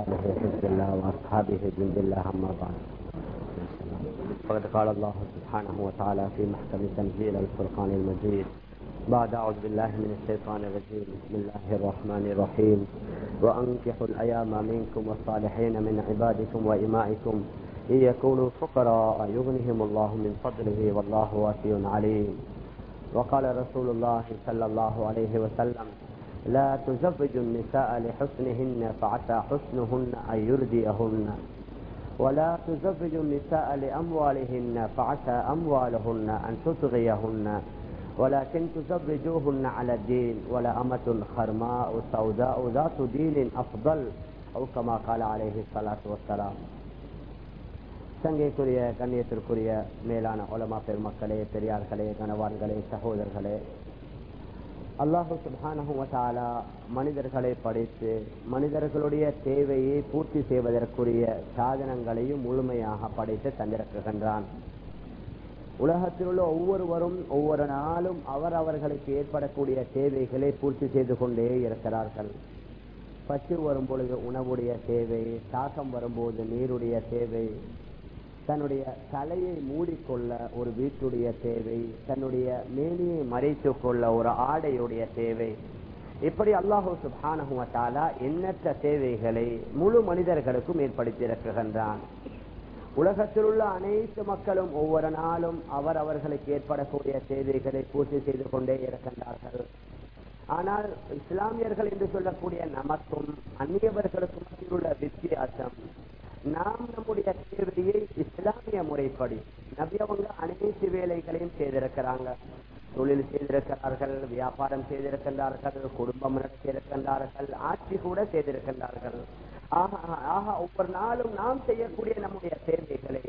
آله حزب الله وأصحابه جند الله أما بعد فقد قال الله سبحانه وتعالى في محكم تنزيل الفرقان المجيد بعد أعوذ بالله من الشيطان الرجيم بسم الله الرحمن الرحيم. وأنكحوا الأيام منكم والصالحين من عبادكم وإمائكم إن يكونوا فقراء يغنهم الله من فضله والله واسع عليم. وقال رسول الله صلى الله عليه وسلم لا تزوج النساء لحسنهن فعسى حسنهن أن يرديهن ولا تزوج النساء لأموالهن فعسى أموالهن أن تطغيهن ولكن تزوجوهن على الدين ولأمة خرماء سوداء ذات دين أفضل أو كما قال عليه الصلاة والسلام சங்கைக்குரிய கண்ணியத்திற்குரிய மேலான உலமா பெருமக்களே பெரியார்களே கணவான்களே சகோதரர்களே அல்லாஹு சுபானகுவத்தாலா மனிதர்களை படைத்து மனிதர்களுடைய தேவையை பூர்த்தி செய்வதற்குரிய சாதனங்களையும் முழுமையாக படைத்து தந்திருக்கின்றான். உலகத்தில் உள்ள ஒவ்வொருவரும் ஒவ்வொரு நாளும் அவர் அவர்களுக்கு ஏற்படக்கூடிய தேவைகளை பூர்த்தி செய்து கொண்டே இருக்கிறார்கள். பச்சு வரும் பொழுது உணவுடைய தேவை தாக்கம் வரும்போது நீருடைய தேவை தன்னுடைய தலையை மூடிக்கொள்ள ஒரு வீட்டுடைய தேவை தன்னுடைய மேனியை மறைத்துக் கொள்ள ஒரு ஆடையுடைய தேவை. இப்படி அல்லாஹூ சுபானகுமத்தாலா எண்ணற்ற தேவைகளை முழு மனிதர்களுக்கும் ஏற்படுத்தியிருக்கின்றான். உலகத்தில் உள்ள அனைத்து மக்களும் ஒவ்வொரு நாளும் அவர் அவர்களுக்கு ஏற்படக்கூடிய தேவைகளை பூர்த்தி செய்து கொண்டே இருக்கின்றார்கள். ஆனால் இஸ்லாமியர்கள் என்று சொல்லக்கூடிய நமக்கும் அந்நியவர்களுக்கும் உள்ள வித்தியாசம் நாம் நம்முடைய தேவையை இஸ்லாமிய முறைப்படி நபி அவங்க அனைத்து வேலைகளையும் செய்திருக்கிறாங்க. தொழில் செய்திருக்கிறார்கள் வியாபாரம் செய்திருக்கின்றார்கள் குடும்பம் நடத்தியிருக்கின்றார்கள் ஆட்சி கூட செய்திருக்கின்றார்கள் ஆக ஒவ்வொரு நாளும் நாம் செய்யக்கூடிய நம்முடைய சேவைகளை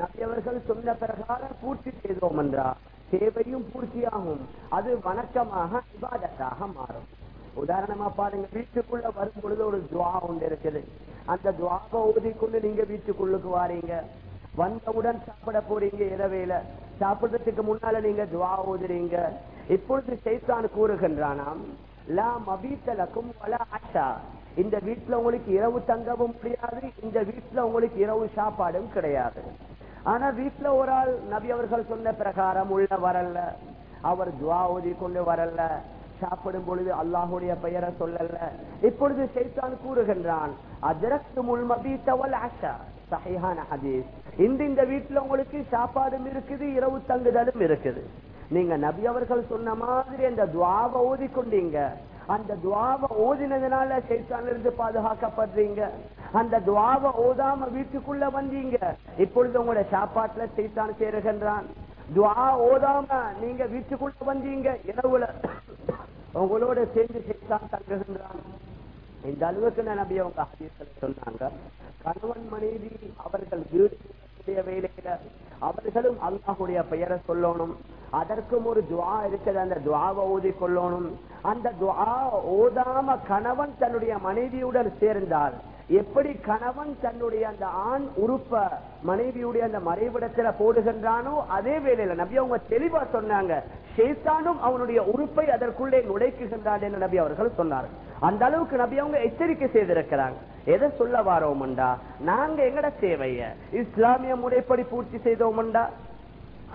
நபியவர்கள் சொன்ன பிரகாரம் பூர்த்தி செய்தோம் என்றால் சேவையும் பூர்த்தியாகும். அது வணக்கமாக விவாதத்தாக மாறும். உதாரணமா பாருங்க வீட்டுக்குள்ள வரும் பொழுது ஒரு துவா ஒன்று இருக்குது. அந்த துவாவை ஓதிக்கொண்டு நீங்க வீட்டுக்குள்ளுக்கு வாரீங்க. வந்தவுடன் சாப்பிட போறீங்க இரவையில சாப்பிடுறதுக்கு முன்னால நீங்க துவா ஓதுறீங்க இப்பொழுது சைத்தான் கூறுகின்றானாம் லா மபீத்தலக்கும் வல ஆஷா இந்த வீட்டுல உங்களுக்கு இரவு தங்கவும் முடியாது இந்த வீட்டுல உங்களுக்கு இரவு சாப்பாடும் கிடையாது. ஆனா வீட்டுல ஒரு ஆள் நபி அவர்கள் சொன்ன பிரகாரம் உள்ள வரல. அவர் துவா ஓதி கொண்டு வரல. சாப்பிடும் பொழுது அல்லாஹுடைய பெயரை சொல்லல. இப்பொழுது சைத்தான் கூறுகின்றான் அதற்கு முல்மபீத்தவல் ஆஷா சஹிஹான ஹதீஸ். இந்த இந்த வீட்டுல உங்களுக்கு சாப்பாடும் இருக்குது இரவு தங்குதலும் இருக்குது. நீங்க நபி அவர்கள் சொன்ன மாதிரி அந்த துவாவை ஓதி கொண்டீங்க அந்த துவாவை ஓதினதுனால சைத்தான் இருந்து பாதுகாக்கப்படுறீங்க. அந்த துவாவை ஓதாம வீட்டுக்குள்ள வந்தீங்க. இப்பொழுது உங்களோட சாப்பாட்டுல சைத்தான் சேருகின்றான். துவா ஓதாம நீங்க வீட்டுக்குள்ள வந்தீங்க இரவுல. உங்களோட சேர்ந்து சைத்தான் தங்குகின்றான். இந்த அளவுக்கு நபி அவங்க ஹதீஸ்ல சொன்னாங்க. கணவன் மனைவி அவர்கள் வீடு வேலையில அவர்களும் அல்லாஹுடைய பெயரை சொல்லணும். அதற்கும் ஒரு துவா இருக்குது. அந்த துவாவை ஓதி கொள்ளணும் அந்த துவா ஓதாம கணவன் தன்னுடைய மனைவியுடன் சேர்ந்தால் எப்படி கணவன் தன்னுடைய அந்த ஆண் உறுப்ப மனைவியுடைய அந்த மறைவிடத்துல போடுகின்றானோ அதே வேலையில நபி அவங்க தெளிவா சொன்னாங்க சேத்தானும் அவனுடைய உறுப்பை அதற்குள்ளே நுழைக்குகின்றான் என்று நபி அவர்கள் சொன்னார்கள். அந்த அளவுக்கு நபி அவங்க எச்சரிக்கை செய்திருக்கிறாங்க. எதை சொல்ல வாரோம்டா நாங்க எங்கட தேவைய? இஸ்லாமிய முறைப்படி பூர்த்தி செய்தோம்டா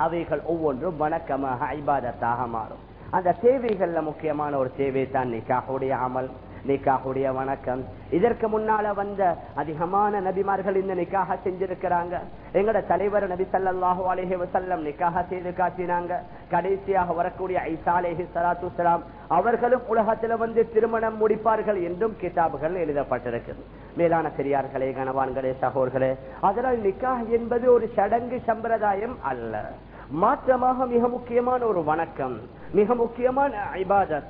அவைகள் ஒவ்வொன்றும் வணக்கமாக ஐபாதத்தாக மாறும். அந்த தேவைகள்ல முக்கியமான ஒரு தேவை தான் நிக்காஹுடைய அமல் நிக்காஹுடைய வணக்கம். இதற்கு முன்னால வந்த அதிகமான நபிமார்கள் இந்த நிக்காக செஞ்சிருக்கிறாங்க. எங்கட தலைவர் நபி சல்லாஹூ அலேஹி வசல்லம் நிக்காக செய்து காட்டினாங்க. கடைசியாக வரக்கூடிய ஐசாலேஹி சலாத்து சலாம் அவர்களும் உலகத்துல வந்து திருமணம் முடிப்பார்கள் என்றும் கிதாபுகள் எழுதப்பட்டிருக்கிறது மேலான பெரியார்களே கணவான்களே சகோர்களே அதனால் நிக்காக என்பது ஒரு சடங்கு சம்பிரதாயம் அல்ல. மாற்றமாக மிக முக்கியமான ஒரு வணக்கம் மிக முக்கியமான ஐபாதத்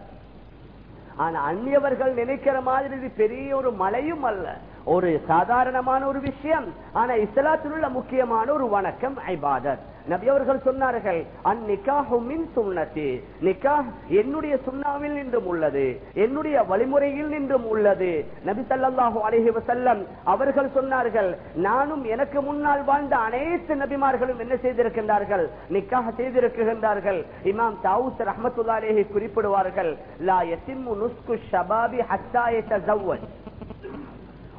ஆனா அந்நியவர்கள் நினைக்கிற மாதிரி இது பெரிய ஒரு மலையும் அல்ல. ஒரு சாதாரணமான ஒரு விஷயம். ஆனா இஸ்லாத்தில் உள்ள முக்கியமான ஒரு வணக்கம் ஐபாதத் நபி அவர்கள் சொன்னார்கள் அந்நிக்காஹுமின் சுண்ணத்தி நிக்காஹ் என்னுடைய சுண்ணாவில் நின்றும் உள்ளது என்னுடைய வழிமுறையில் நின்றும் உள்ளது. நபி சல்லாஹூ அலஹி வசல்லம் அவர்கள் சொன்னார்கள் நானும் எனக்கு முன்னால் வாழ்ந்த அனைத்து நபிமார்களும் என்ன செய்திருக்கின்றார்கள்? நிக்காஹ் செய்திருக்கின்றார்கள். இமாம் தாவூஸ் ரஹ்மத்துல்லாஹி குறிப்பிடுவார்கள் லா எத்திம்மு நுஸ்கு ஷபாபி ஹத்தாயத்த ஜவ்வன்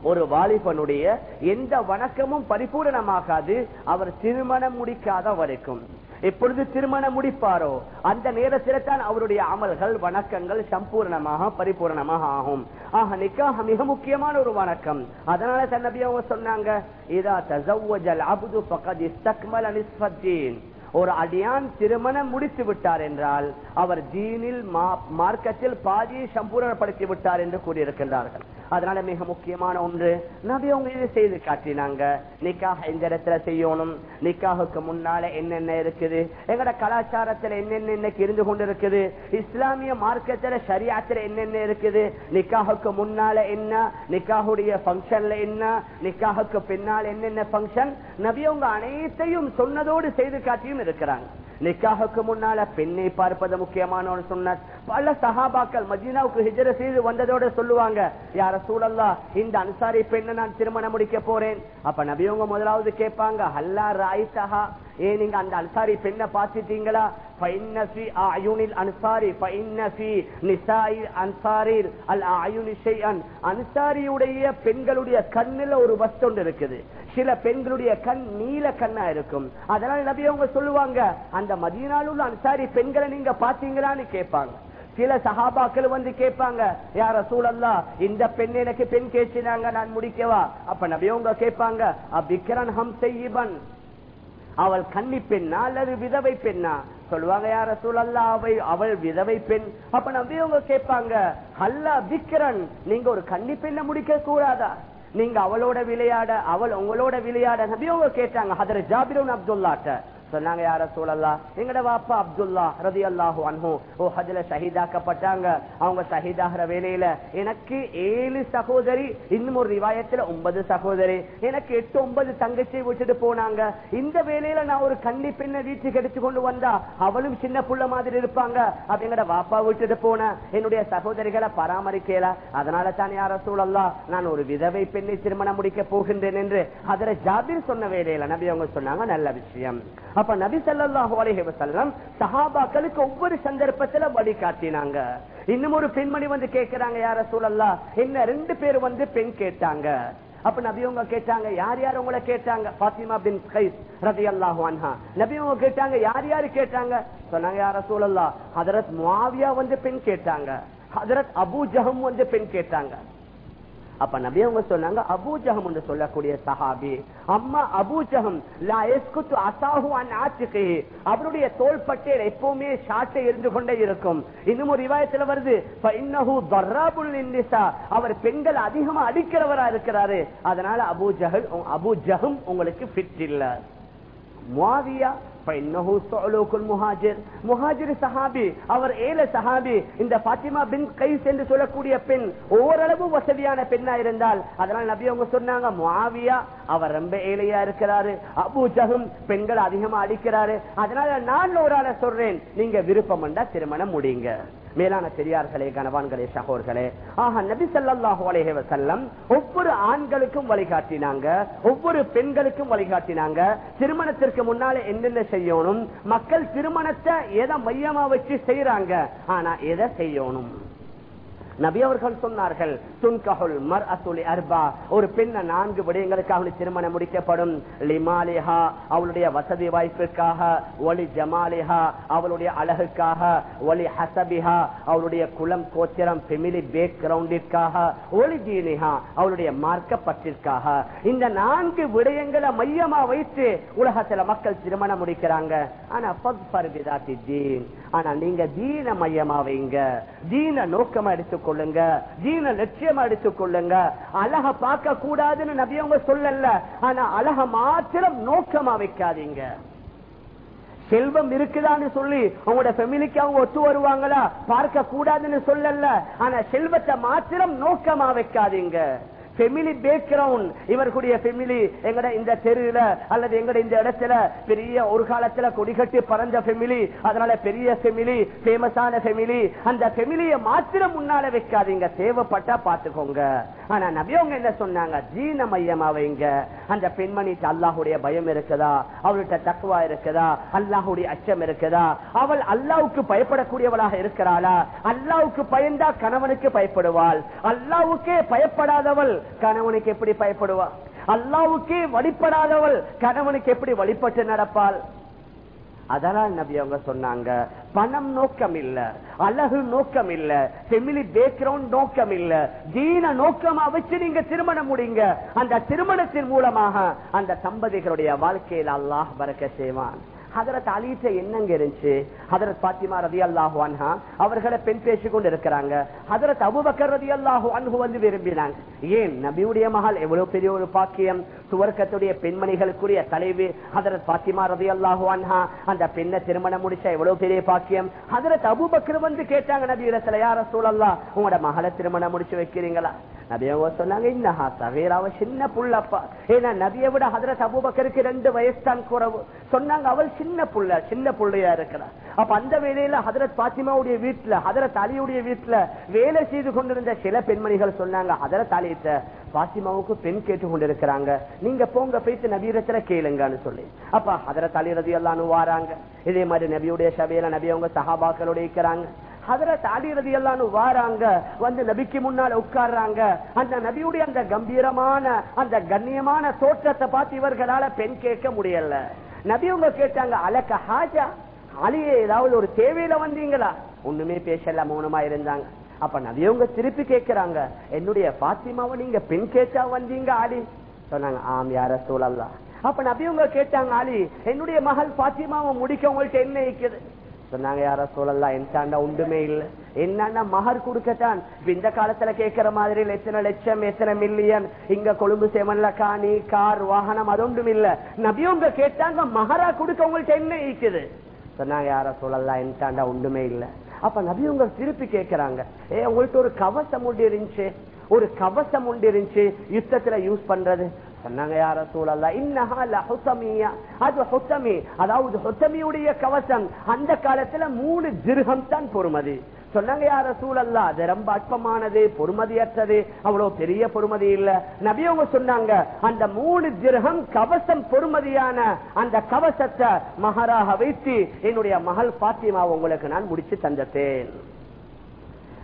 ஒரு வாலிபனுடைய எந்த வணக்கமும் பரிபூரணமாகாது அவர் திருமணம் முடிக்காத வரைக்கும் எப்பொழுது திருமணம் முடிப்பாரோ அந்த நேரத்தில் தான் அவருடைய அமல்கள் வணக்கங்கள் சம்பூர்ணமாக பரிபூர்ணமாக ஆகும். ஆக நிக்காக மிக முக்கியமான ஒரு வணக்கம். அதனால தன் அவங்க சொன்னாங்க இதா தசவ்வஜல் அபுது பகத் இஸ்தக்மல் அனிஸ்பத்தீன் ஒரு அடியான் திருமணம் முடித்து விட்டார் என்றால் அவர் ஜீனில் மார்க்கத்தில் பாதியை சம்பூரணப்படுத்தி விட்டார் என்று கூறியிருக்கின்றார்கள். அதனால மிக முக்கியமான ஒன்று நபி அவங்க இதை செய்து காட்டினாங்க. நிக்காக இந்த இடத்துல செய்யணும். நிக்காகுக்கு முன்னால என்னென்ன இருக்குது? எங்கட கலாச்சாரத்துல என்னென்ன இன்னைக்கு இருந்து கொண்டு இருக்குது இஸ்லாமிய மார்க்கத்துல சரியாத்துல என்னென்ன இருக்குது? நிக்காகுக்கு முன்னால என்ன? நிக்காகுடைய பங்கன்ல என்ன? நிக்காகுக்கு பின்னால் என்னென்ன பங்கன் நபி அவங்க அனைத்தையும் சொன்னதோடு செய்து காட்டியும் இருக்கிறாங்க. நிக்காகுக்கு முன்னால பெண்ணை பார்ப்பது முக்கியமான ஒரு சொன்னார் பல சகாபாக்கள் மதீனாவுக்கு ஹிஜர செய்து வந்ததோட சொல்லுவாங்க யார சூழல்லா இந்த அன்சாரி பெண்ணை நான் திருமணம் முடிக்க போறேன். அப்ப நபியவங்க முதலாவது கேட்பாங்க ஹல்லா ராய்தஹா ஏ நீங்க அந்த அன்சாரி பெண்ணை பார்த்துட்டீங்களா? அன்சாரியுடைய பெண்களுடைய கண்ணுல ஒரு வஸ்து இருக்குது. சில பெண்களுடைய கண் நீல கண்ணா இருக்கும். அதனால நபி அவங்க சொல்லுவாங்க அந்த மதியனால் உள்ள அன்சாரி பெண்களை நீங்க பாத்தீங்களான்னு கேட்பாங்க. சில சகாபாக்கள் வந்து கேட்பாங்க யார சூழல்லா இந்த பெண் எனக்கு பெண் கேட்சினாங்க நான் முடிக்கவா? அப்ப நபியவங்க கேட்பாங்க அபிக்கரன் ஹம் செய்யபன் அவள் கன்னி பெண்ணா அல்லது விதவை பெண்ணா? சொல்லுவாங்க யார சூழல்லா அவை அவள் விதவை பெண். அப்ப நம்பியவங்க கேட்பாங்க? அல்லா விக்கிரன் நீங்க ஒரு கன்னி பெண்ணை முடிக்க கூடாதா? நீங்க அவளோட விளையாட அவள் உங்களோட விளையாட. நபியவங்க கேட்டாங்க? அதர் ஜாபிரோன் அப்துல்லாட்ட. சொன்னாங்க யார சூழல்லா எங்கட வாப்பா அப்துல்லா ரதி அல்லாஹு அன்ஹூ. ஓ ஹஜ்ல ஷஹீதாக்கப்பட்டாங்க. அவங்க ஷஹீதாகிற வேலையில எனக்கு ஏழு சகோதரி இன்னும் ஒரு ரிவாயத்துல ஒன்பது சகோதரி. எனக்கு எட்டு ஒன்பது தங்கச்சி விட்டுட்டு போனாங்க. இந்த வேலையில நான் ஒரு கன்னி பெண்ணை வீட்டுக்கு எடுத்து கொண்டு வந்தா அவளும் சின்ன புள்ள மாதிரி இருப்பாங்க. அப்ப எங்கட வாப்பா விட்டுட்டு போன என்னுடைய சகோதரிகளை பராமரிக்கல. அதனால தான் யார சூழல்லா நான் ஒரு விதவை பெண்ணை திருமணம் முடிக்க போகின்றேன் என்று அதில் ஜாபீர் சொன்ன வேலையில நபி அவங்க சொன்னாங்க நல்ல விஷயம். அப்ப நபி சல்லாஹு அலஹி வஸல்லம் சஹாபாக்களுக்கு ஒவ்வொரு சந்தர்ப்பத்துல வழி காட்டினாங்க. இன்னும் ஒரு பெண்மணி வந்து கேட்கிறாங்க யார சூழல்லா என்ன ரெண்டு பேர் வந்து பெண் கேட்டாங்க? அப்ப நபி உங்க கேட்டாங்க யார் யார் உங்களை கேட்டாங்க? பாத்திமா பின் கைஸ் ரதி அல்லாஹு அன்ஹா. நபி கேட்டாங்க யார் யாரு கேட்டாங்க? சொன்னாங்க யார சூழல்லா ஹதரத் மாவியா வந்து பெண் கேட்டாங்க ஹதரத் அபு ஜஹம் வந்து பெண் கேட்டாங்க. அப்ப நபி அவங்க சொன்னாங்க அபூஜகம் என்று சொல்லக்கூடிய சஹாபி. அம்மா அபூஜகம் அசாஹு அவருடைய தோள்பட்டையில் எப்பவுமே ஷாட்டை இருந்து கொண்டே இருக்கும். இன்னும் ஒரு விவாயத்தில் வருது அவர் பெண்கள் அதிகமா அடிக்கிறவரா இருக்கிறாரு. அதனால அபூஜகல் அபூஜகம் ஜஹம் உங்களுக்கு ஃபிட் இல்ல. மாவியா அவர் ஏழை சஹாபி. இந்த பாத்திமா பின் கைஸ் என்று சொல்லக்கூடிய பெண் ஓரளவு வசதியான பெண்ணா இருந்தால் அதனால நபி அவங்க சொன்னாங்க மாவியா அவர் ரொம்ப ஏழையா இருக்கிறாரு. அபு ஜஹம் பெண்கள் அதிகமா அடிக்கிறாரு. அதனால நான் ஒரு ஆளை சொல்றேன். நீங்க விருப்பம் திருமணம் முடியுங்க மேலான பெரியார்களே கனவான்களே சகோர்களே. ஆக நபி ஸல்லல்லாஹு அலைஹி வசல்லம் ஒவ்வொரு ஆண்களுக்கும் வழிகாட்டினாங்க ஒவ்வொரு பெண்களுக்கும் வழிகாட்டினாங்க. திருமணத்திற்கு முன்னால என்னென்ன செய்யணும்? மக்கள் திருமணத்தை எதை மையமா வச்சு செய்யறாங்க ஆனா எதை செய்யணும்? நபி அவர்கள் சொன்னார்கள் துன்கஹுல் மர் அசுலி அர்பா. ஒரு பெண்ண நான்கு விடயங்களுக்காக திருமணம் முடிக்கப்படும். லிமாலிஹா அவளுடைய வசதி வாய்ப்பிற்காக. ஒலி ஜமாலிஹா அவளுடைய அழகுக்காக. ஒலி ஹசபிஹா அவளுடைய குலம் கோச்சரம் பெமிலி பேக்ரவுண்டிற்காக ஒலி ஜீனிஹா அவளுடைய மார்க்க பற்றிற்காக இந்த நான்கு விடயங்களை மையமா வைத்து உலகத்துல மக்கள் திருமணம் முடிக்கிறாங்க. ஆனா ஆனா நீங்க தீன மையமா வைங்க. தீன நோக்கமா எடுத்துக் கொள்ளுங்க தீன தைரியம் அடிச்சு கொள்ளுங்க. அழக பார்க்க கூடாதுன்னு நபியவங்க சொல்லல. ஆனா அழக மாத்திரம் நோக்கமா வைக்காதீங்க. செல்வம் இருக்குதான்னு சொல்லி உங்களோட ஃபெமிலிக்கு அவங்க ஒத்து வருவாங்களா? பார்க்க கூடாதுன்னு சொல்லல. ஆனா செல்வத்தை மாத்திரம் நோக்கமா வைக்காதீங்க. பெமிலி பேக்ரவுண்ட் இவர்களுடைய ஃபெமிலி எங்கட இந்த தெருல அல்லது எங்கட இந்த இடத்துல பெரிய ஒரு காலத்துல கொடிகட்டி பறந்த ஃபெமிலி அதனால பெரிய ஃபெமிலி ஃபேமஸான ஃபெமிலி அந்த ஃபெமிலியை மாத்திரம் முன்னால வைக்காதீங்க. தேவைப்பட்டா பாத்துக்கோங்க ஆனா நபியவங்க என்ன சொன்னாங்க? ஜீன மையமா வைங்க. அந்த பெண்மணிக்கு அல்லாஹுடைய பயம் இருக்குதா? அவள்கிட்ட தக்குவா இருக்குதா? அல்லாஹுடைய அச்சம் இருக்குதா? அவள் அல்லாவுக்கு பயப்படக்கூடியவளாக இருக்கிறாளா? அல்லாவுக்கு பயந்தா கணவனுக்கு பயப்படுவாள். அல்லாவுக்கே பயப்படாதவள். கணவனுக்கு எப்படி பயப்படுவா அல்லாவுக்கே வழிபடாதவள் கணவனுக்கு எப்படி வழிபட்டு நடப்பாள்? அதனால் நபி அவங்க சொன்னாங்க பணம் நோக்கம் இல்ல அழகு நோக்கம் இல்ல ஃபெமிலி பேக்ரவுண்ட் நோக்கம் இல்ல தீன நோக்கமா வச்சு நீங்க திருமணம் முடிங்க. அந்த திருமணத்தின் மூலமாக அந்த தம்பதிகளுடைய வாழ்க்கையில் அல்லாஹ் பறக்க செய்வான். ஹதரத் அலிட்ட என்னங்க இருந்துச்சு? ஹதரத் பாத்திமா ரதி அல்லாஹு அன்ஹா அவர்களை பெண் பேசிக் கொண்டு இருக்கிறாங்க ஹதரத் அபுபக்கர் ரதி அல்லாஹு அன்ஹு வந்து விரும்பினாங்க. ஏன்? நபியுடைய மகள் எவ்வளவு பெரிய ஒரு பாக்கியம். சுவர்க்கத்துடைய பெண்மணிகளுக்குரிய தலைவி அதரத் பாத்திமா ரதி அல்லாஹு அன்ஹா அந்த பெண்ணை திருமணம் முடிச்சா எவ்வளவு பெரிய பாக்கியம்? அதரத் அபுபக்கர் வந்து கேட்டாங்க நபி இடத்துல யார சூழல்லா உங்களோட மகளை திருமணம் முடிச்சு வைக்கிறீங்களா? நபியாவோ சொன்னாங்க இன்னஹா சவேராவ சின்ன புள்ளப்பா. ஏன்னா நபியை விட ஹதரத் அபுபக்கருக்கு ரெண்டு வயசு தான் குறவு. சொன்னாங்க அவள் சின்ன புள்ள சின்ன புள்ளையா இருக்கிறார் அப்ப அந்த வேலையில ஹதரத் பாத்திமாவுடைய வீட்டுல ஹதரத் அலியுடைய வீட்டுல வேலை செய்து கொண்டிருந்த சில பெண்மணிகள் சொன்னாங்க ஹதரத் அலிட்ட பாத்திமாவுக்கு பெண் கேட்டு கொண்டிருக்கிறாங்க. நீங்க போங்க போயிட்டு நபீரத்துல கேளுங்கன்னு சொல்லி. அப்ப ஹதரத் அலி ரதி எல்லாம் வாராங்க. இதே மாதிரி நபியுடைய சபையில நபி அவங்க சஹாபாக்களோட இருக்கிறாங்க. ஹதரத் அலி ரதி எல்லாம் வாராங்க. வந்து நபிக்கு முன்னால உட்கார்றாங்க. அந்த நபியுடைய அந்த கம்பீரமான அந்த கண்ணியமான தோற்றத்தை பார்த்து இவர்களால பெண் கேட்க முடியல. நபி உங்க கேட்டாங்க அலக்க ஹாஜா? அலியே ஏதாவது ஒரு தேவையில வந்தீங்களா? ஒண்ணுமே பேசல மௌனமா இருந்தாங்க. அப்ப நபியவங்க திருப்பி கேட்கிறாங்க. என்னுடைய பாத்திமாவை நீங்க பெண் கேட்டா வந்தீங்க ஆலி? சொன்னாங்க ஆம் யார சூழல்லாம் அப்ப நபியவங்க கேட்டாங்க ஆலி என்னுடைய மகள் பாத்திமாவை முடிக்க உங்கள்ட்ட என்ன இருக்குது? சொன்னாங்க யார சூழல்லாம் என்டாண்டா ஒன்றுமே இல்ல. என்னன்னா மகர் கொடுக்கத்தான். இந்த காலத்துல கேட்கிற மாதிரி எத்தனை லட்சம் எத்தனை மில்லியன் இங்க கொழும்பு செவன்ல காணி கார் வாகனம் அது ஒன்றும் இல்ல. நபியவங்க கேட்டாங்க மகரா கொடுக்க உங்கள்ட்ட என்ன இருக்குது? சொன்னாங்க யார சூழல்லாம் என்டாண்டா ஒன்றுமே இல்லை. அப்ப நபியவங்க திருப்பி கேட்கிறாங்க ஏ உங்கள்கிட்ட ஒரு கவசம் உண்டு இருந்துச்சு. ஒரு கவசம் உண்டு இருந்துச்சு. யுத்தத்துல யூஸ் பண்றது. சொன்னாங்க யார சூழல்ல? இன்னஹா அது அதாவது ஹுசமியுடைய கவசம். அந்த காலத்துல மூணு திருகம் தான் பொறுமதி. சொன்னாங்க யார சூழல்ல அது ரொம்ப அற்பமானது பொறுமதியற்றது. அவ்வளவு பெரிய பொறுமதி இல்ல. நபியவங்க சொன்னாங்க அந்த மூணு திரகம் கவசம் பொறுமதியான அந்த கவசத்தை மகராக வைத்து என்னுடைய மகள் பாத்திமா உங்களுக்கு நான் முடிச்சு தந்தத்தேன்.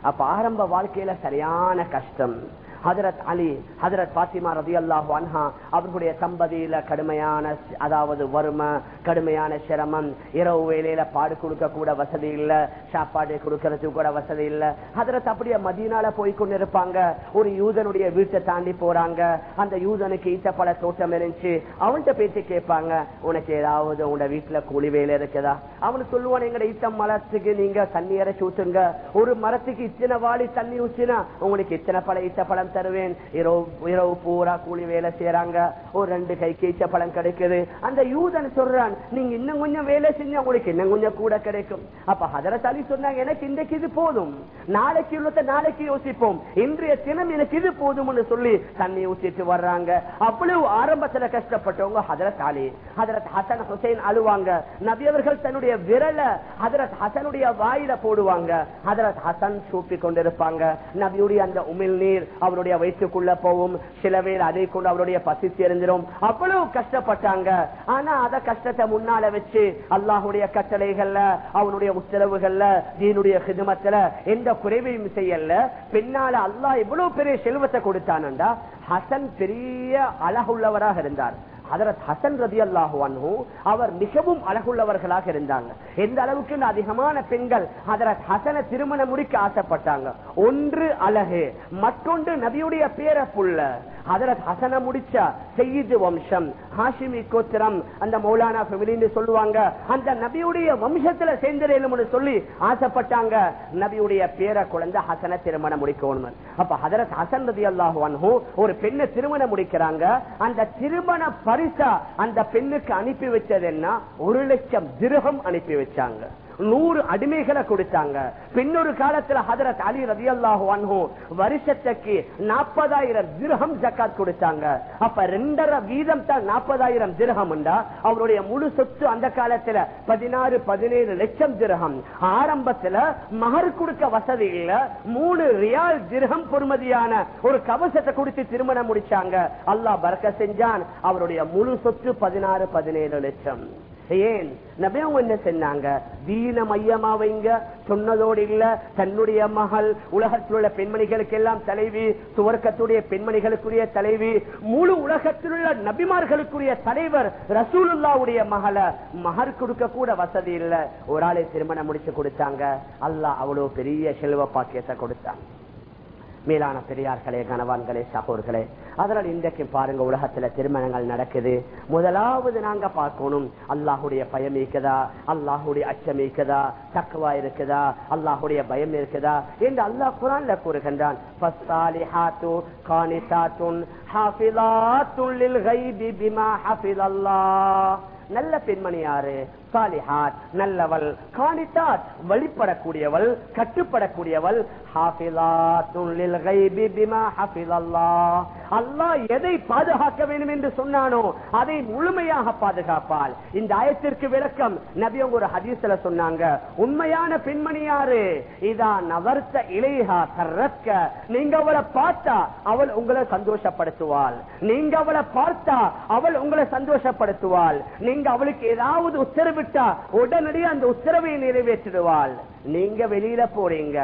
அப்ப ஆரம்ப வாழ்க்கையில சரியான கஷ்டம். ஹதரத் அலி ஹதரத் பாத்திமா ரதி அல்லாஹு அன்ஹா அவர்களுடைய சம்பதியில கடுமையான அதாவது வறுமை கடுமையான சிரமம் இரவு வேலையில பாடு கொடுக்க கூட வசதி இல்ல சாப்பாடு கொடுக்கறதுக்கு கூட வசதி இல்ல. ஹதரத் அப்படியே மதியனால போய் கொண்டிருப்பாங்க. ஒரு யூதனுடைய வீட்டை தாண்டி போறாங்க. அந்த யூதனுக்கு ஈட்ட பல தோட்டம் இருந்துச்சு. அவன்கிட்ட பேச்சு கேட்பாங்க உனக்கு ஏதாவது உங்களோட வீட்டுல கூலி வேலை இருக்குதா? அவனு சொல்லுவான் எங்கட ஈட்ட மரத்துக்கு நீங்க தண்ணி இறச்சி ஊத்துங்க. ஒரு மரத்துக்கு இத்தனை வாழி தண்ணி ஊற்றினா உங்களுக்கு இத்தனை பழ ஈட்ட பழம் தருவேன். இரவு இரவு பூரா கூலி வேலை செய்யறாங்க ஒரு ரெண்டு கை கீச்ச பழம் கிடைக்குது. அந்த யூதன் சொல்றான் நீங்க இன்னும் கொஞ்சம் வேலை செஞ்சா உங்களுக்கு இன்னும் கொஞ்சம் கூட கிடைக்கும். அப்ப ஹதரத் அலி சொன்னாங்க எனக்கு இன்றைக்கு இது போதும். நாளைக்கு உள்ளத நாளைக்கு யோசிப்போம். இன்றைய தினம் எனக்கு இது போதும்னு சொல்லி தண்ணி ஊத்திட்டு வர்றாங்க. அவ்வளவு ஆரம்பத்துல கஷ்டப்பட்டவங்க ஹதரத் அலி. ஹதரத் ஹசன் ஹுசைன் அழுவாங்க. நபியவர்கள் தன்னுடைய விரல ஹதரத் ஹசனுடைய வாயில போடுவாங்க. ஹதரத் ஹசன் சூப்பி கொண்டிருப்பாங்க. நபியுடைய அந்த உமிழ் நீர் அவருடைய வயிற்றுக்குள்ள போகும். சில பேர் அதை கொண்டு அவருடைய பசி தெரிஞ்சிடும் அவ்வளவு கஷ்டப்பட்டாங்க. ஆனா அத கஷ்டத்தை முன்னால வச்சு அல்லாஹுடைய கட்டளைகள்ல அவனுடைய உத்தரவுகள்ல தீனுடைய ஹிதமத்துல எந்த குறைவையும் செய்யல. பின்னால அல்லாஹ் இவ்வளவு பெரிய செல்வத்தை கொடுத்தானண்டா? ஹசன் பெரிய அழகுள்ளவராக இருந்தார். அதரத் ஹசன் ரதி அல்லாஹு அன்ஹு அவர் மிகவும் அழகுள்ளவர்களாக இருந்தாங்க. எந்த அளவுக்கு அதிகமான பெண்கள் அதரத் ஹசனை திருமணம் முடிக்க ஆசைப்பட்டாங்க. ஒன்று அழகு மற்றொன்று நபியுடைய பேர அதரத் ஹசன ஹசனை முடிச்சா வம்சம் ஹாஷிமி கோத்திரம் அந்த மௌலானா ஃபெமிலின்னு சொல்லுவாங்க. அந்த நபியுடைய வம்சத்துல சேர்ந்திரேனும்னு சொல்லி ஆசைப்பட்டாங்க. நபியுடைய பேர குழந்தை ஹசன திருமணம் முடிக்கணும் அப்ப ஹதரத் ஹசன் ரதி அல்லாஹு ஒரு பெண்ணை திருமணம் முடிக்கிறாங்க. அந்த திருமண பரிசா அந்த பெண்ணுக்கு அனுப்பி வச்சது என்ன? ஒரு லட்சம் திருகம் அனுப்பி வச்சாங்க. நூறு அடிமைகளை கொடுத்தாங்க. பின்னொரு காலத்துல ஹதரத் அலி ரதி அல்லாஹு வருஷத்துக்கு நாற்பதாயிரம் திருகம் ஜக்காத் கொடுத்தாங்க. அப்ப ரெண்டரை வீதம் தான் நாற்பதாயிரம் திருகம் அவருடைய முழு சொத்து அந்த காலத்துல பதினாறு பதினேழு லட்சம் திருகம் ஆரம்பத்துல மகர் கொடுக்க வசதி இல்ல. மூணு ரியால் திருகம் பொறுமதியான ஒரு கவசத்தை கொடுத்து திருமணம் முடிச்சாங்க. அல்லாஹ் பறக்க செஞ்சான். அவருடைய முழு சொத்து பதினாறு பதினேழு லட்சம். ஏன்? நபி அவங்க என்ன சொன்னாங்க? தீன மையமா வைங்க சொன்னதோடு இல்ல தன்னுடைய மகள் உலகத்தில் உள்ள பெண்மணிகளுக்கு எல்லாம் தலைவி சுவர்க்கத்துடைய பெண்மணிகளுக்குரிய தலைவி முழு உலகத்தில் உள்ள நபிமார்களுக்குரிய தலைவர் ரசூலுல்லாவுடைய மகளை மகர் கொடுக்க கூட வசதி இல்ல. ஒரு ஆளை திருமணம் முடிச்சு கொடுத்தாங்க. அல்லாஹ் அவ்வளவு பெரிய செல்வ பாக்கியத்தை கொடுத்தாங்க மேலான பெரியார்களே கணவான்களே சகோர்களே அதனால் இன்றைக்கு பாருங்க உலகத்துல திருமணங்கள் நடக்குது. முதலாவது நாங்க பார்க்கணும் அல்லாஹுடைய பயம் இருக்குதா? அல்லாஹுடைய அச்சம் இருக்குதா? தக்குவா இருக்குதா? அல்லாஹுடைய பயம் இருக்குதா? என்று அல்லாஹ் குரான்ல கூறுகின்றான் நல்ல பெண்மணி யாரு? சாலிஹாத் நல்லவள். காணித்தாத் வழிபடக்கூடியவள் கட்டுப்படக்கூடியவள். அல்லாஹ் எதை பாதுகாக்க வேண்டும் என்று சொன்னானோ அதை முழுமையாக பாதுகாப்பாள். இந்த ஆயத்திற்கு விளக்கம் நபி அவங்க ஒரு ஹதீஸ்ல சொன்னாங்க. உண்மையான பெண்மணி யாரு? இதா நவர்த்த இளைஹா கரக்க நீங்க அவளை பார்த்தா அவள் உங்களை சந்தோஷப்படுத்துவாள். நீங்க அவளை பார்த்தா அவள் உங்களை சந்தோஷப்படுத்துவாள். நீங்க அவளுக்கு ஏதாவது உத்தரவிட்டா உடனடியே அந்த உத்தரவை நிறைவேற்றிடுவாள். நீங்க வெளியில போறீங்க.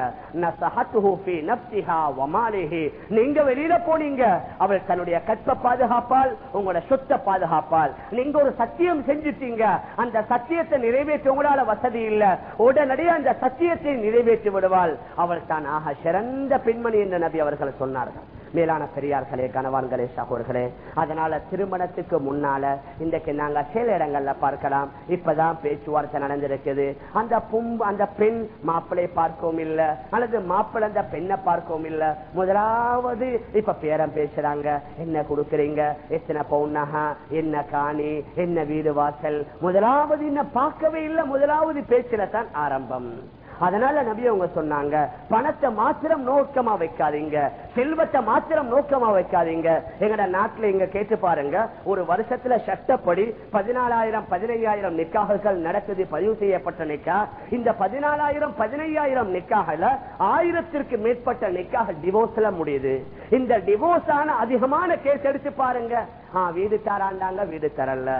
நீங்க வெளியில போனீங்க. அவள் தன்னுடைய கற்ப பாதுகாப்பால் உங்களோட சொத்தை பாதுகாப்பால். நீங்க ஒரு சத்தியம் செஞ்சுட்டீங்க. அந்த சத்தியத்தை நிறைவேற்ற உங்களால வசதி இல்ல. உடனடியே அந்த சத்தியத்தை நிறைவேற்றி விடுவாள். அவள் தான் ஆக சிறந்த பெண்மணி என்று நபி அவர்கள் சொன்னார்கள். மேலான பெரியார்களே கணவான்களே சகோர்களே அதனால திருமணத்துக்கு முன்னால இன்றைக்கு நாங்க சில இடங்கள்ல பார்க்கலாம். இப்பதான் பேச்சுவார்த்தை நடந்திருக்குது. அந்த பும் அந்த பெண் மாப்பிளை பார்க்கவும் இல்ல அல்லது மாப்பிள்ளை அந்த பெண்ணை பார்க்கவும் இல்ல. முதலாவது இப்ப பேரம் பேசுறாங்க. என்ன கொடுக்கறீங்க? எத்தனை பவுனகா என்ன காணி? என்ன வீடு வாசல்? முதலாவது என்ன பார்க்கவே இல்லை. முதலாவது பேச்சில தான் ஆரம்பம். அதனால நபி அவங்க சொன்னாங்க பணத்தை மாத்திரம் நோக்கமா வைக்காதீங்க செல்வத்தை மாத்திரம் நோக்கமா வைக்காதீங்க. எங்கட நாட்டுல இங்க கேட்டு பாருங்க ஒரு வருஷத்துல சட்டப்படி பதினாலாயிரம் பதினையாயிரம் நிக்காகர்கள் நடக்குது பதிவு செய்யப்பட்ட நிக்கா. இந்த பதினாலாயிரம் பதினையாயிரம் நிக்காகல ஆயிரத்திற்கு மேற்பட்ட நிக்காக டிவோர்ஸ்ல முடியுது. இந்த டிவோர்ஸ் ஆன அதிகமான கேஸ் எடுத்து பாருங்க. ஆஹ் வீடு தராண்டாங்க வீடு தரல.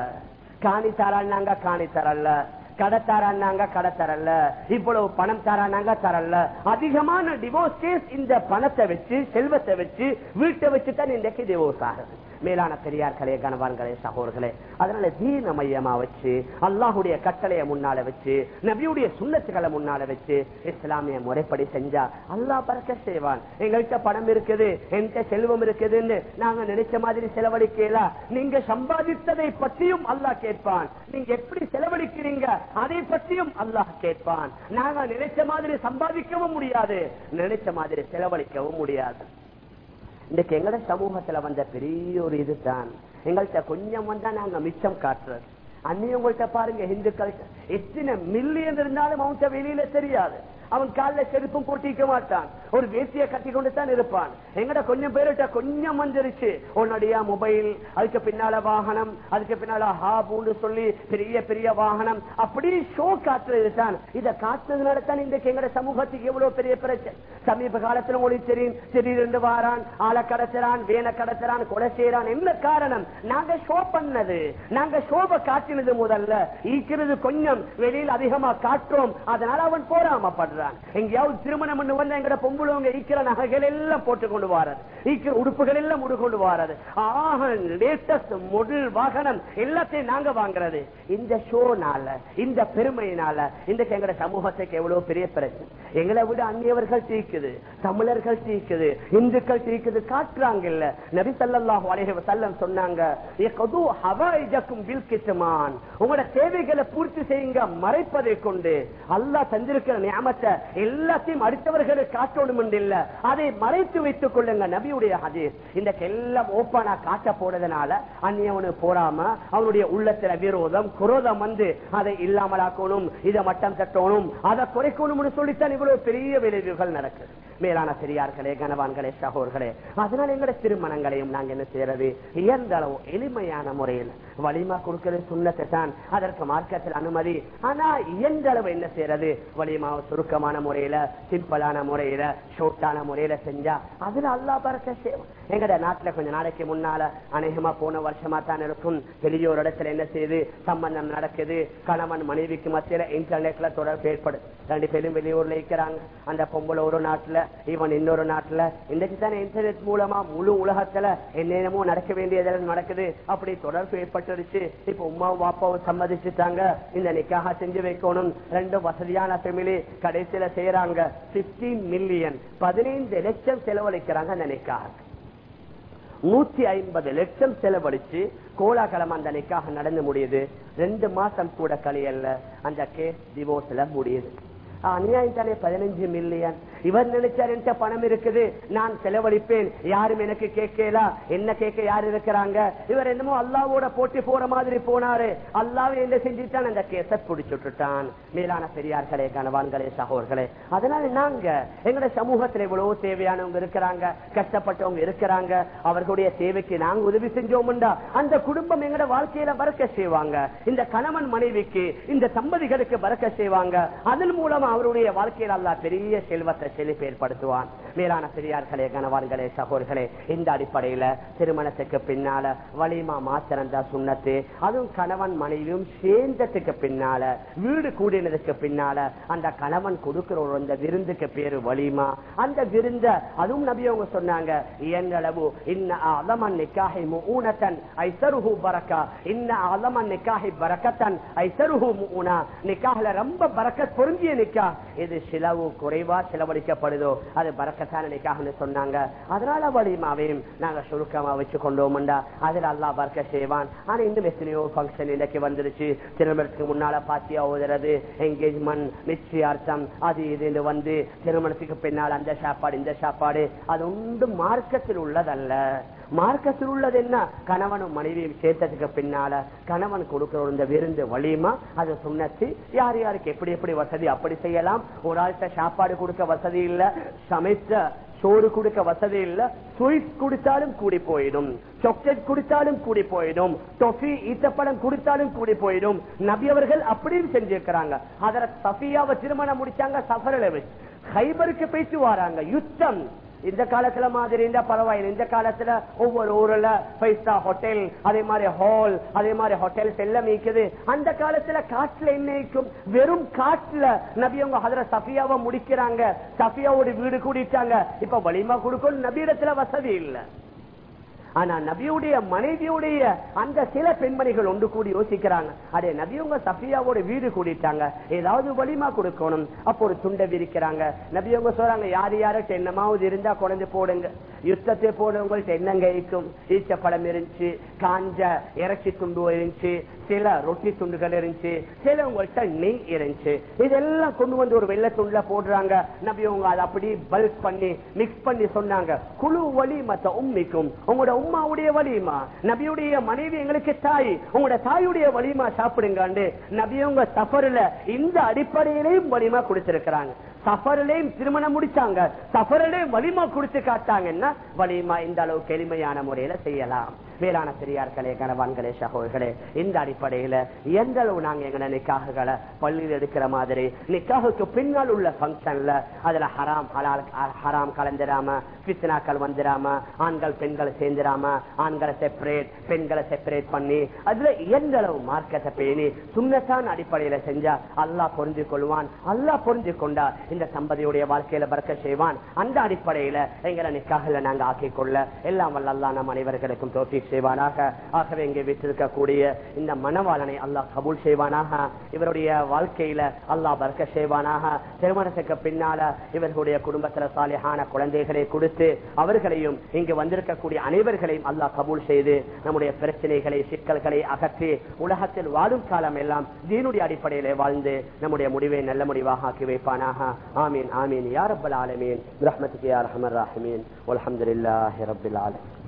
காணி தராண்டாங்க காணி தரல. கடை தரானாங்க கடை தரல இவ்வளவு பணம் தரானாங்க தரல அதிகமான டிவோர்ஸ் கேஸ் இந்த பணத்தை வச்சு செல்வத்தை வச்சு வீட்டை வச்சு தான் இன்றைக்கு டிவோர்ஸ் ஆகுது. மேலான பெரியார்களே கணவான்களே சகோர்களே அதனால தீன மையமா வச்சு அல்லாஹுடைய கட்டளையை முன்னால வச்சு நபியுடைய சுண்ணத்துக்களை முன்னால வச்சு இஸ்லாமிய முறைப்படி செஞ்சா அல்லாஹ் பறக்க செய்வான். எங்கள்கிட்ட பணம் இருக்குது என்கிட்ட செல்வம் இருக்குதுன்னு நாங்க நினைச்ச மாதிரி செலவழிக்கல. நீங்க சம்பாதித்ததை பற்றியும் அல்லாஹ் கேட்பான். நீங்க எப்படி செலவழிக்கிறீங்க அதை பற்றியும் அல்லாஹ் கேட்பான். நாங்க நினைச்ச மாதிரி சம்பாதிக்கவும் முடியாது நினைச்ச மாதிரி செலவழிக்கவும் முடியாது. இன்னைக்கு எங்கட சமூகத்துல வந்த பெரிய ஒரு இதுதான். எங்கள்கிட்ட கொஞ்சம் வந்தா நாங்க மிச்சம் காட்டுறது. அன்னையும் உங்கள்கிட்ட பாருங்க இந்துக்கள் எத்தனை மில்லியன் இருந்தாலும் அவங்க வெளியில தெரியாது. அவன் காலில் செருப்பும் போட்டிக்க மாட்டான். ஒரு வேசிய கட்டி கொண்டு தான் இருப்பான். எங்கட கொஞ்சம் பேருட்ட கொஞ்சம் வந்துருச்சு உன்னுடைய மொபைல் அதுக்கு பின்னால வாகனம் அதுக்கு பின்னால ஹாபுன்னு சொல்லி பெரிய பெரிய வாகனம். அப்படி ஷோ காட்டுறது தான். இதை காட்டுறதுனால தான் இன்றைக்கு எங்கட சமூகத்துக்கு எவ்வளவு பெரிய பிரச்சனை. சமீப காலத்துல உங்களுக்கு தெரியும் திடீரென்று வாரான் ஆளை கடத்துறான் வேனை கடத்துறான் கொலை செய்யறான். என்ன காரணம்? நாங்க ஷோ பண்ணது. நாங்க ஷோவை காட்டினது முதல்ல. ஈக்கிறது கொஞ்சம் வெளியில் அதிகமா காட்டுறோம். அதனால அவன் போராமப்படுறான் தான் எங்கேயாவது திருமணம் பண்ணு வந்தா எங்கட பொம்புளவங்க இருக்கிற நகைகள் எல்லாம் போட்டுக்கொண்டு வாரது. இருக்கிற உடுப்புகள் எல்லாம் உடு வாரது. ஆக லேட்டஸ்ட் முதல் வாகனம் எல்லாத்தையும் நாங்க வாங்குறது. இந்த ஷோனால இந்த பெருமையினால இன்றைக்கு எங்கட சமூகத்துக்கு எவ்வளவு பெரிய பிரச்சனை. எங்களை விட அந்நியவர்கள் தீக்குது தமிழர்கள் தீக்குது இந்துக்கள் தீக்குது காட்டுறாங்க இல்ல நபி ஸல்லல்லாஹு அலைஹி வஸல்லம் சொன்னாங்க உங்களோட தேவைகளை பூர்த்தி செய்யுங்க மறைப்பதை கொண்டு. அல்லா தந்திருக்கிற நியமத்தை எல்லாத்தையும் அடுத்தவர்களுக்கு காட்டணும் என்று இல்ல. அதை மறைத்து வைத்துக் கொள்ளுங்க நபியுடைய ஹதீஸ். இந்த எல்லாம் ஓப்பனா காட்ட போறதுனால அந்நியவனு போறாம அவனுடைய உள்ளத்துல விரோதம் குரோதம் வந்து அதை இல்லாமலாக்கணும் இதை மட்டம் தட்டணும் அதை குறைக்கணும்னு சொல்லித்தான் இவ்வளவு பெரிய விளைவுகள் நடக்குது. மேலான பெரியார்களே கனவான்களே சகோர்களே அதனால எங்கட திருமணங்களையும் நாங்க என்ன செய்யறது? இயந்த அளவு எளிமையான முறையில் வலிமா கொடுக்கிறது சுண்ணத்தை தான் அதற்கு மார்க்கத்தில் அனுமதி. ஆனா இயந்த அளவு என்ன செய்யறது? வலிமாவை சுருக்க சுருக்கமான முறையில சிம்பிளான முறையில ஷோர்ட்டான முறையில செஞ்சா அதுல அல்லா பறக்க செய்வோம் எங்கட நாட்டுல கொஞ்ச நாளைக்கு முன்னால அநேகமா போன வருஷமா தான் இருக்கும். பெரிய ஒரு இடத்துல என்ன செய்யுது சம்பந்தம் நடக்குது கணவன் மனைவிக்கு மத்தியில இன்டர்நெட்ல தொடர்பு ஏற்படுது ரெண்டு பேரும் வெளியூர்ல இருக்கிறாங்க. அந்த பொம்பளை ஒரு நாட்டுல இவன் இன்னொரு நாட்டுல. இன்றைக்கு தானே இன்டர்நெட் மூலமா முழு உலகத்துல என்னென்னமோ நடக்க வேண்டியதெல்லாம் நடக்குது. அப்படி தொடர்பு ஏற்பட்டுருச்சு. இப்ப உமாவும் பாப்பாவும் சம்மதிச்சுட்டாங்க. இந்த நிக்காக செஞ்சு வைக்கணும். ரெண்டும் வசதியான ஃபெமிலி வயசுல செய்யறாங்க பிப்டீன் மில்லியன் பதினைந்து லட்சம் செலவழிக்கிறாங்க நினைக்காக நூத்தி ஐம்பது லட்சம் செலவழிச்சு கோலாகலம் அந்த நிக்காக நடந்து முடியுது. ரெண்டு மாசம் கூட கழியல்ல. அந்த கேஸ் டிவோர்ஸ்ல முடியுது. அநியாயம் தானே பதினஞ்சு மில்லியன் இவர் நினைச்சார் என்கிட்ட பணம் இருக்குது நான் செலவழிப்பேன். யாரும் எனக்கு கேட்கலா? என்ன கேட்க யார் இருக்கிறாங்க? இவர் என்னமோ அல்லாவோட போட்டி போற மாதிரி போனாரு. அல்லாவே என்ன செஞ்சுட்டான்? அந்த கேச புடிச்சுட்டான் மேலான பெரியார்களே கணவான்களே சகோர்களே அதனால நாங்க எங்கட சமூகத்துல இவ்வளவு தேவையானவங்க இருக்கிறாங்க கஷ்டப்பட்டவங்க இருக்கிறாங்க. அவர்களுடைய தேவைக்கு நாங்க உதவி செஞ்சோம்டா அந்த குடும்பம் எங்கட வாழ்க்கையில பறக்க செய்வாங்க. இந்த கணவன் மனைவிக்கு இந்த தம்பதிகளுக்கு பறக்க செய்வாங்க. அதன் மூலமா அவருடைய வாழ்க்கையில் அல்லா பெரிய செல்வத்தை செழிப்பு ஏற்படுத்துவான். மேலான பெரியார்களே கணவான்களே சகோர்களே இந்த அடிப்படையில திருமணத்துக்கு பின்னால வலிமா மாத்திரம் சுண்ணத்து. அதுவும் கணவன் மனைவியும் சேர்ந்ததுக்கு பின்னால வீடு கூடினதுக்கு பின்னால அந்த கணவன் கொடுக்கிற ஒரு அந்த விருந்துக்கு பேரு வலிமா. அந்த விருந்த அதுவும் நபி அவங்க சொன்னாங்க இயன்றளவு இன்ன அலமன் நிக்காஹி முஊனத்தன் ஐசருஹு பரக்கா. இன்ன அலமன் நிக்காஹி பரக்கத்தன் ஐசருஹு முஊனா நிக்காஹில ரொம்ப பரக்கத் பொருந்திய நிக்கா இது சிலவு குறைவா செலவழிக்கப்படுதோ? அது பறக்கத்தான நிக்காகன்னு சொன்னாங்க. அதனால வலிமாவையும் நாங்க சுருக்கமா வச்சு கொண்டோம்டா அதில் அல்லா பறக்க செய்வான். ஆனா இன்னும் எத்தனையோ பங்கன் இன்னைக்கு வந்துருச்சு. திருமணத்துக்கு முன்னால பாத்தியா ஓதுறது என்கேஜ்மெண்ட் நிச்சயார்த்தம் அது இது வந்து திருமணத்துக்கு பின்னால் அந்த சாப்பாடு இந்த சாப்பாடு. அது உண்டு மார்க்கத்தில் உள்ளதல்ல. மார்க்கத்தில் உள்ளது என்ன? கணவனும் மனைவியும் சேர்த்ததுக்கு பின்னால கணவன் கொடுக்கிற இந்த விருந்து வலியுமா? அதை சுண்ணத்து யார் யாருக்கு எப்படி எப்படி வசதி அப்படி செய்யலாம். ஒரு ஆள்கிட்ட சாப்பாடு கொடுக்க வசதி இல்ல சமைத்த சோறு கொடுக்க வசதி இல்ல ஸ்வீட் குடித்தாலும் கூடி போயிடும் சாக்லேட் குடித்தாலும் கூடி போயிடும் டொஃபி ஈத்தப்படம் குடித்தாலும் கூடி போயிடும். நபி அவர்கள் அப்படியும் செஞ்சிருக்கிறாங்க. அதர சஃபியாவை திருமணம் முடிச்சாங்க சஃபரில் ஹைபருக்கு பேச்சு வராங்க யுத்தம். இந்த காலத்துல மாதிரி இருந்தா பரவாயில்லை. இந்த காலத்துல ஒவ்வொரு ஊர்ல பைசா ஹோட்டல் அதே மாதிரி ஹால் அதே மாதிரி ஹோட்டல்ஸ் எல்லாம் இருக்குது அந்த காலத்துல காட்டுல என்ன வெறும் காட்டுல நபியவங்க அதுல சஃபியாவை முடிக்கிறாங்க. சஃபியாவோட வீடு கூடிட்டாங்க. இப்ப வலிமா கொடுக்கணும் நபீடத்துல வசதி இல்லை. ஆனா நபியுடைய மனைவியுடைய அந்த சில பெண்மணிகள் ஒன்று கூடி யோசிக்கிறாங்க. அதே நபியவங்க சஃபியாவோட வீடு கூடிட்டாங்க. ஏதாவது வலிமா கொடுக்கணும். அப்போ ஒரு துண்டை விரிக்கிறாங்க. நபியவங்க சொல்றாங்க யார் யாருக்கு என்னமாவது இருந்தா குழந்தை போடுங்க. யுத்தத்தை போடுறவங்கள்ட்ட என்னங்க இருக்கும் ஈச்சப்பழம் இருந்துச்சு காஞ்ச இறைச்சி துண்டு இருந்துச்சு சில ரொட்டி துண்டுகள் இருந்துச்சு சிலவங்கள்ட்ட நெய் இருந்துச்சு. இதெல்லாம் கொண்டு வந்து ஒரு வெள்ளை துண்டுல போடுறாங்க. நபியவங்க அதை அப்படி பல்க் பண்ணி மிக்ஸ் பண்ணி சொன்னாங்க. குழு வலி மத்த உண்மைக்கும் உங்களோட உம்மாவுடைய வலிமா நபியுடைய மனைவி எங்களுக்கு தாய். உங்களோட தாயுடைய வலிமா சாப்பிடுங்க நபியவங்க சஃபர்ல இந்த அடிப்படையிலையும் வலிமா கொடுத்திருக்கிறாங்க சஃபரிலையும் திருமணம் முடிச்சாங்க. சஃபரிலையும் வலிமா கொடுத்து காட்டாங்கன்னா வலிமா இந்த அளவுக்கு எளிமையான முறையில செய்யலாம். மேலான பெரியார்களே கணவான்களே சகோதர்களே இந்த அடிப்படையில எந்த அளவு நாங்க எங்களை நிக்காகுகளை பள்ளியில் எடுக்கிற மாதிரி நிக்காகுக்கு பின்னால் உள்ள பங்கன்ல அதுல ஹராம் ஹலால் ஹராம் கலந்துடாம பித்னாக்கள் வந்துடாம ஆண்கள் பெண்களை சேர்ந்துடாம ஆண்களை செப்பரேட் பெண்களை செப்பரேட் பண்ணி அதுல எந்த அளவு மார்க்கத்தை பேணி சுண்ணத்தான் அடிப்படையில செஞ்சா அல்லாஹ் புரிஞ்சு கொள்வான் அல்லா புரிஞ்சு கொண்டா இந்த தம்பதியுடைய வாழ்க்கையில பறக்க செய்வான். அந்த அடிப்படையில எங்களை நிக்காகல நாங்க ஆக்கிக் கொள்ள. எல்லாம் வல்ல அல்லாஹ் நம் அனைவர்களுக்கும் தோற்றி செய்வானாக. ஆகவே இங்கே விட்டிருக்கக்கூடிய இந்த மனவாளனை அல்லாஹ் கபூல் செய்வானாக. இவருடைய வாழ்க்கையில அல்லாஹ் பறக்க செய்வானாக. திருமணத்துக்கு பின்னால இவர்களுடைய குடும்பத்துல சாலையான குழந்தைகளை கொடுத்து அவர்களையும் இங்கு வந்திருக்கக்கூடிய அனைவர்களையும் அல்லாஹ் கபூல் செய்து நம்முடைய பிரச்சனைகளை சிக்கல்களை அகற்றி உலகத்தில் வாழும் காலம் எல்லாம் தீனுடைய அடிப்படையிலே வாழ்ந்து நம்முடைய முடிவை நல்ல முடிவாக ஆக்கி வைப்பானாக. ஆமீன் ஆமீன். யார் ரப்பல் ஆலமீன். ரஹ்மத்துக்கு யா ரஹமர் ராஹிமீன். அல்ஹம்துலில்லாஹி ரபில் ஆலமீன்.